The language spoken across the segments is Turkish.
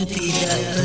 tidak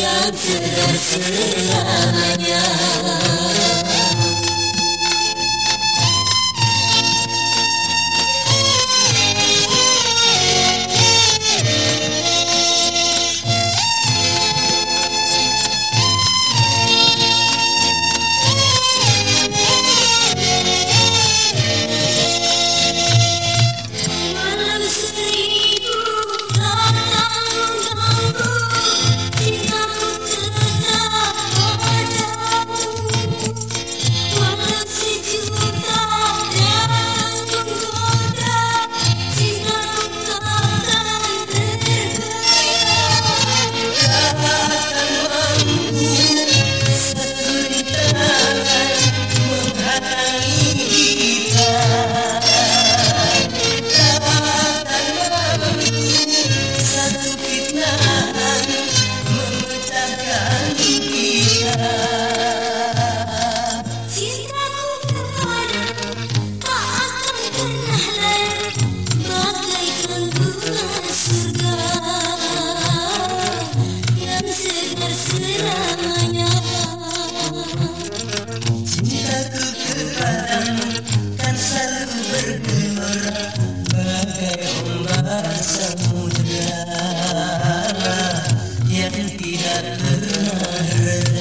يا بدرسي يا من يا Hallelujah.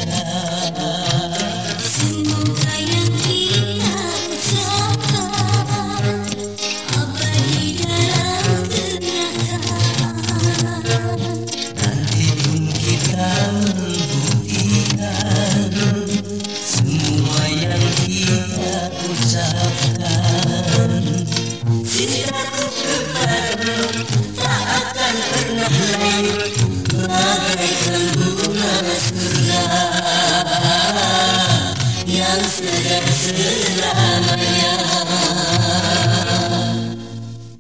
Sen söyle, söyle,